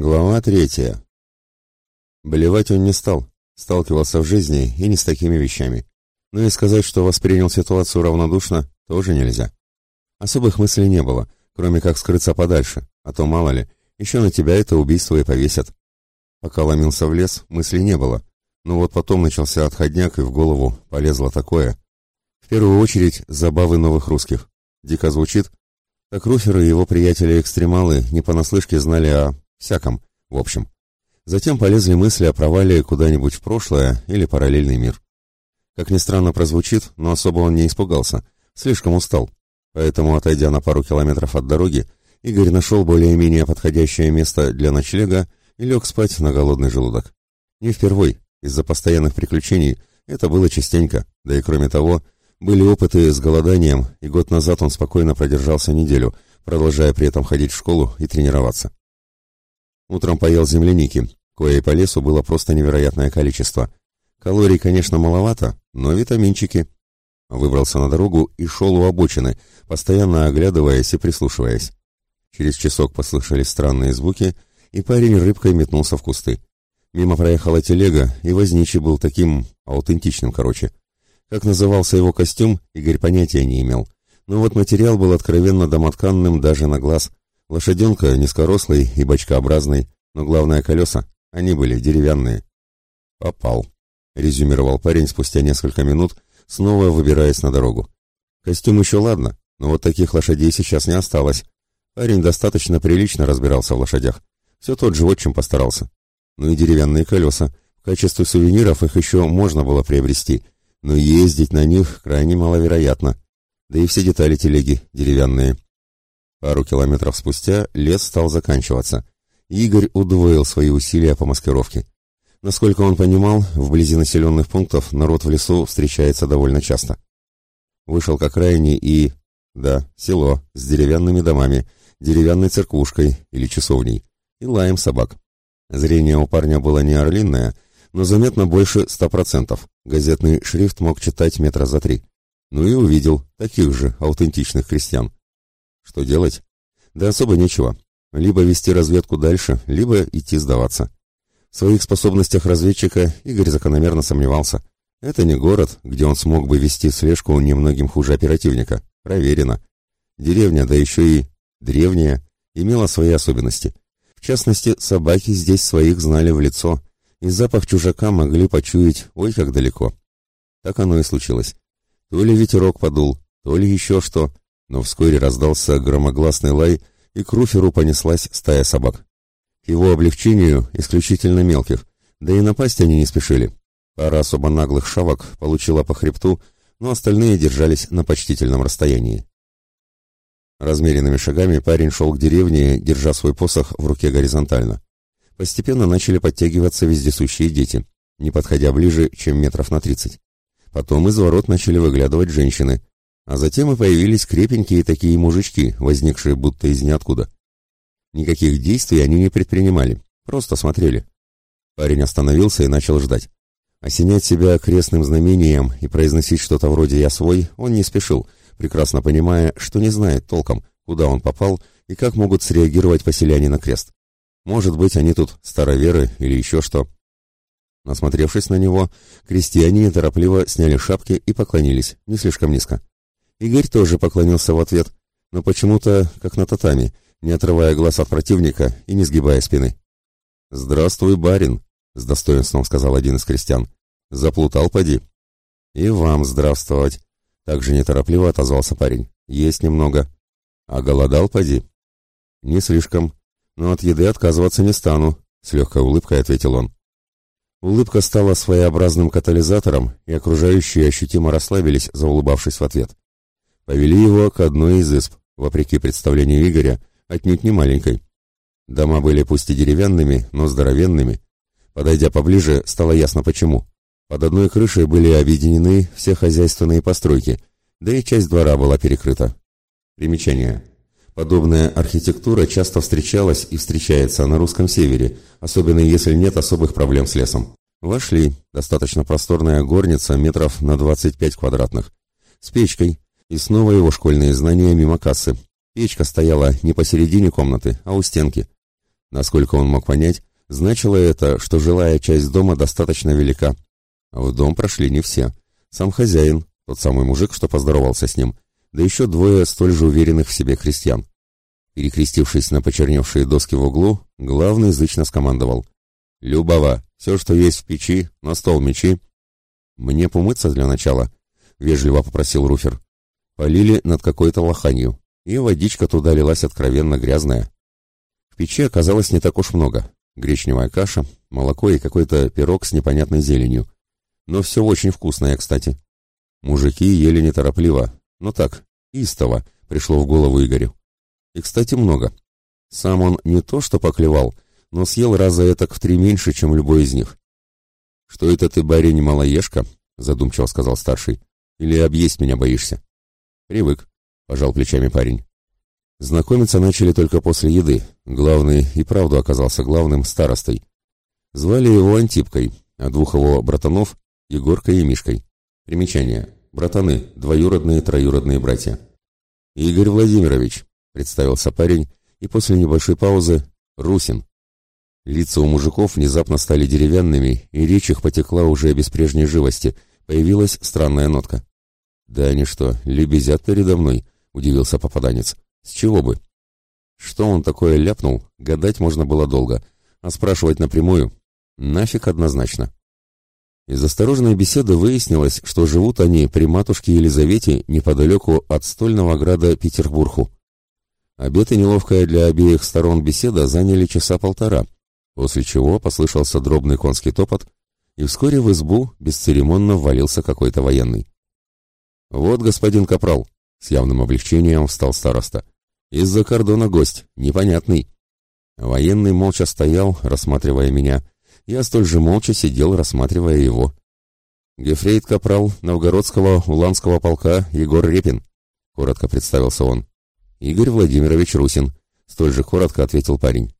Глава третья. Болевать он не стал, сталкивался в жизни и не с такими вещами. Но и сказать, что воспринял ситуацию равнодушно, тоже нельзя. Особых мыслей не было, кроме как скрыться подальше, а то, мало ли, еще на тебя это убийство и повесят. Пока ломился в лес, мыслей не было. Но вот потом начался отходняк, и в голову полезло такое. В первую очередь, забавы новых русских. Дико звучит? Так Руфер и его приятели-экстремалы не понаслышке знали о всяком, в общем. Затем полезли мысли о провале куда-нибудь в прошлое или параллельный мир. Как ни странно прозвучит, но особо он не испугался, слишком устал. Поэтому, отойдя на пару километров от дороги, Игорь нашел более-менее подходящее место для ночлега и лег спать на голодный желудок. Не впервой, из-за постоянных приключений, это было частенько, да и кроме того, были опыты с голоданием, и год назад он спокойно продержался неделю, продолжая при этом ходить в школу и тренироваться. Утром поел земляники, кое по лесу было просто невероятное количество. Калорий, конечно, маловато, но витаминчики. Выбрался на дорогу и шел у обочины, постоянно оглядываясь и прислушиваясь. Через часок послышались странные звуки, и парень рыбкой метнулся в кусты. Мимо проехала телега, и возничий был таким аутентичным, короче. Как назывался его костюм, Игорь понятия не имел. Но вот материал был откровенно домотканным даже на глаз, Лошаденка низкорослый и бочкообразный, но главное колеса, они были деревянные. «Попал», — резюмировал парень спустя несколько минут, снова выбираясь на дорогу. «Костюм еще ладно, но вот таких лошадей сейчас не осталось. Парень достаточно прилично разбирался в лошадях. Все тот же отчим постарался. Ну и деревянные колеса. В качестве сувениров их еще можно было приобрести, но ездить на них крайне маловероятно. Да и все детали телеги деревянные. Пару километров спустя лес стал заканчиваться. Игорь удвоил свои усилия по маскировке. Насколько он понимал, вблизи населенных пунктов народ в лесу встречается довольно часто. Вышел к окраине и... Да, село с деревянными домами, деревянной церквушкой или часовней и лаем собак. Зрение у парня было не орлиное, но заметно больше ста процентов. Газетный шрифт мог читать метра за три. Ну и увидел таких же аутентичных крестьян. Что делать? Да особо нечего. Либо вести разведку дальше, либо идти сдаваться. В своих способностях разведчика Игорь закономерно сомневался. Это не город, где он смог бы вести слежку немногим хуже оперативника. Проверено. Деревня, да еще и древняя, имела свои особенности. В частности, собаки здесь своих знали в лицо, и запах чужака могли почуять ой как далеко. Так оно и случилось. То ли ветерок подул, то ли еще что, но вскоре раздался громогласный лай, и к Руферу понеслась стая собак. К его облегчению исключительно мелких, да и напасть они не спешили. Пара особо наглых шавок получила по хребту, но остальные держались на почтительном расстоянии. Размеренными шагами парень шел к деревне, держа свой посох в руке горизонтально. Постепенно начали подтягиваться вездесущие дети, не подходя ближе, чем метров на тридцать. Потом из ворот начали выглядывать женщины, а затем и появились крепенькие такие мужички, возникшие будто из ниоткуда. Никаких действий они не предпринимали, просто смотрели. Парень остановился и начал ждать. Осенять себя крестным знамением и произносить что-то вроде «я свой» он не спешил, прекрасно понимая, что не знает толком, куда он попал и как могут среагировать поселяне на крест. Может быть, они тут староверы или еще что. Насмотревшись на него, крестьяне неторопливо сняли шапки и поклонились, не слишком низко. Игорь тоже поклонился в ответ, но почему-то как на татами, не отрывая глаз от противника и не сгибая спины. «Здравствуй, барин», — с достоинством сказал один из крестьян. «Заплутал, поди». «И вам здравствовать», — также неторопливо отозвался парень. «Есть немного». «А голодал, поди?» «Не слишком, но от еды отказываться не стану», — с легкой улыбкой ответил он. Улыбка стала своеобразным катализатором, и окружающие ощутимо расслабились, заулыбавшись в ответ повели его к одной из исп, вопреки представлению Игоря, отнюдь не маленькой. Дома были пусть и деревянными, но здоровенными. Подойдя поближе, стало ясно почему. Под одной крышей были объединены все хозяйственные постройки, да и часть двора была перекрыта. Примечание. Подобная архитектура часто встречалась и встречается на русском севере, особенно если нет особых проблем с лесом. Вошли, достаточно просторная горница метров на 25 квадратных, с печкой, и снова его школьные знания мимо кассы. Печка стояла не посередине комнаты, а у стенки. Насколько он мог понять, значило это, что жилая часть дома достаточно велика. А в дом прошли не все. Сам хозяин, тот самый мужик, что поздоровался с ним, да еще двое столь же уверенных в себе крестьян. Перекрестившись на почерневшие доски в углу, главный зычно скомандовал. «Любава, все, что есть в печи, на стол мечи». «Мне помыться для начала», — вежливо попросил Руфер. Полили над какой-то лоханью, и водичка туда лилась откровенно грязная. В печи оказалось не так уж много. Гречневая каша, молоко и какой-то пирог с непонятной зеленью. Но все очень вкусное, кстати. Мужики ели неторопливо, но так, истово, пришло в голову Игорю. И, кстати, много. Сам он не то что поклевал, но съел раза этак в три меньше, чем любой из них. «Что это ты, барин, малоежка?» — задумчиво сказал старший. «Или объесть меня боишься?» «Привык», — пожал плечами парень. Знакомиться начали только после еды. Главный и правду оказался главным старостой. Звали его Антипкой, а двух его братанов — Егоркой и Мишкой. Примечание. Братаны, двоюродные троюродные братья. «Игорь Владимирович», — представился парень, и после небольшой паузы — «Русин». Лица у мужиков внезапно стали деревянными, и речь их потекла уже без прежней живости, появилась странная нотка. «Да они что, лебезят передо мной?» — удивился попаданец. «С чего бы?» Что он такое ляпнул, гадать можно было долго, а спрашивать напрямую — нафиг однозначно. Из осторожной беседы выяснилось, что живут они при матушке Елизавете неподалеку от стольного града Петербургу. Обед и неловкая для обеих сторон беседа заняли часа полтора, после чего послышался дробный конский топот, и вскоре в избу бесцеремонно ввалился какой-то военный. «Вот, господин Капрал», — с явным облегчением встал староста, — «из-за кордона гость, непонятный». Военный молча стоял, рассматривая меня, я столь же молча сидел, рассматривая его. «Гефрейт Капрал Новгородского Уланского полка Егор Репин», — коротко представился он. «Игорь Владимирович Русин», — столь же коротко ответил парень.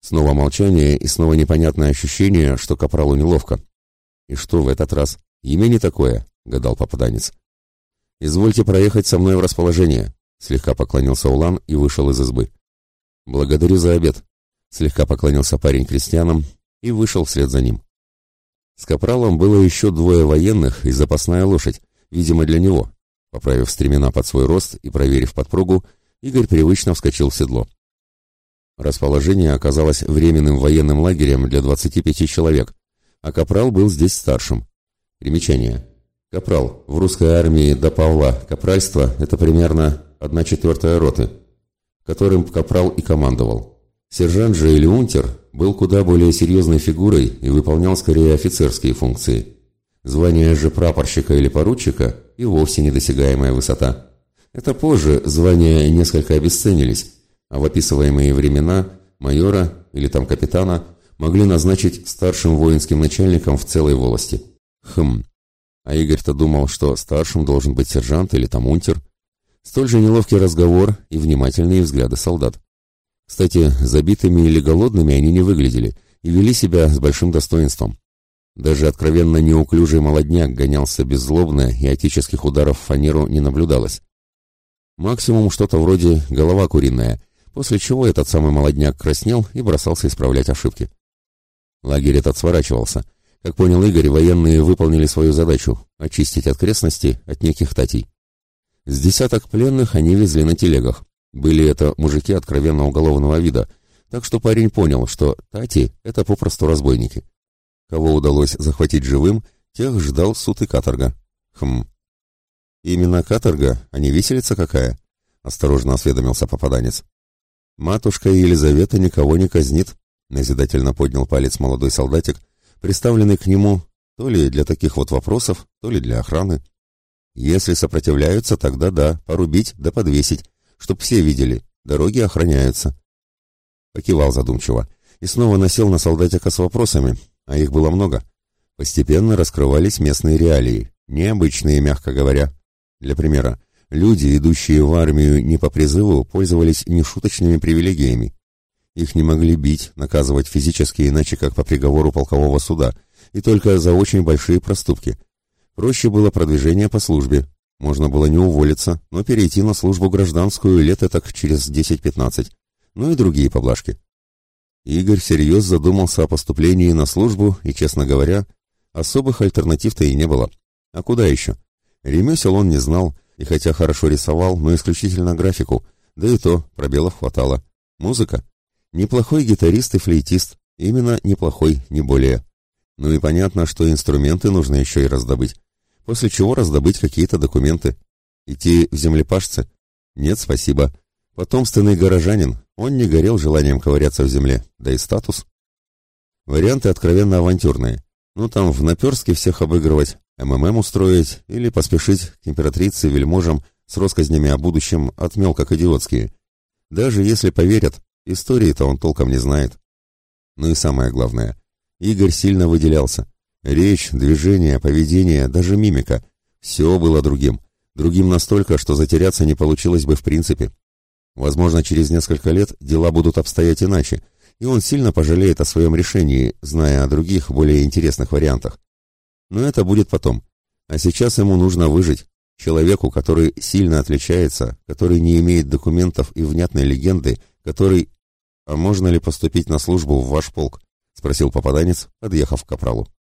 Снова молчание и снова непонятное ощущение, что Капралу неловко. «И что в этот раз? Имя не такое», — гадал попаданец. «Извольте проехать со мной в расположение», — слегка поклонился Улан и вышел из избы. «Благодарю за обед», — слегка поклонился парень крестьянам и вышел вслед за ним. С капралом было еще двое военных и запасная лошадь, видимо, для него. Поправив стремена под свой рост и проверив подпругу, Игорь привычно вскочил в седло. Расположение оказалось временным военным лагерем для 25 человек, а капрал был здесь старшим. Примечание. Капрал. В русской армии до Павла капральство – это примерно одна четвертая роты, которым капрал и командовал. Сержант же или унтер был куда более серьезной фигурой и выполнял скорее офицерские функции. Звание же прапорщика или поручика и вовсе недосягаемая высота. Это позже звания несколько обесценились, а в описываемые времена майора или там капитана могли назначить старшим воинским начальником в целой волости. Хм, а Игорь-то думал, что старшим должен быть сержант или там унтер. Столь же неловкий разговор и внимательные взгляды солдат. Кстати, забитыми или голодными они не выглядели и вели себя с большим достоинством. Даже откровенно неуклюжий молодняк гонялся беззлобно, и отеческих ударов в фанеру не наблюдалось. Максимум что-то вроде голова куриная, после чего этот самый молодняк краснел и бросался исправлять ошибки. Лагерь этот сворачивался — как понял Игорь, военные выполнили свою задачу – очистить окрестности от неких татей. С десяток пленных они везли на телегах. Были это мужики откровенно уголовного вида, так что парень понял, что тати – это попросту разбойники. Кого удалось захватить живым, тех ждал суд и каторга. Хм. Именно каторга, а не виселица какая? Осторожно осведомился попаданец. Матушка Елизавета никого не казнит, назидательно поднял палец молодой солдатик, приставленный к нему то ли для таких вот вопросов, то ли для охраны. Если сопротивляются, тогда да, порубить да подвесить, чтоб все видели, дороги охраняются. Покивал задумчиво и снова насел на солдатика с вопросами, а их было много. Постепенно раскрывались местные реалии, необычные, мягко говоря. Для примера, люди, идущие в армию не по призыву, пользовались нешуточными привилегиями. Их не могли бить, наказывать физически иначе, как по приговору полкового суда, и только за очень большие проступки. Проще было продвижение по службе. Можно было не уволиться, но перейти на службу гражданскую лет так через 10-15. Ну и другие поблажки. Игорь всерьез задумался о поступлении на службу, и, честно говоря, особых альтернатив-то и не было. А куда еще? Ремесел он не знал, и хотя хорошо рисовал, но исключительно графику, да и то пробелов хватало. Музыка? Неплохой гитарист и флейтист, именно неплохой, не более. Ну и понятно, что инструменты нужно еще и раздобыть. После чего раздобыть какие-то документы. Идти в землепашцы? Нет, спасибо. Потомственный горожанин, он не горел желанием ковыряться в земле, да и статус. Варианты откровенно авантюрные. Ну там в наперске всех обыгрывать, МММ устроить или поспешить к императрице вельможам с россказнями о будущем отмел как идиотские. Даже если поверят, истории-то он толком не знает. Ну и самое главное, Игорь сильно выделялся. Речь, движение, поведение, даже мимика — все было другим. Другим настолько, что затеряться не получилось бы в принципе. Возможно, через несколько лет дела будут обстоять иначе, и он сильно пожалеет о своем решении, зная о других, более интересных вариантах. Но это будет потом. А сейчас ему нужно выжить. Человеку, который сильно отличается, который не имеет документов и внятной легенды, который... «А можно ли поступить на службу в ваш полк?» — спросил попаданец, подъехав к капралу.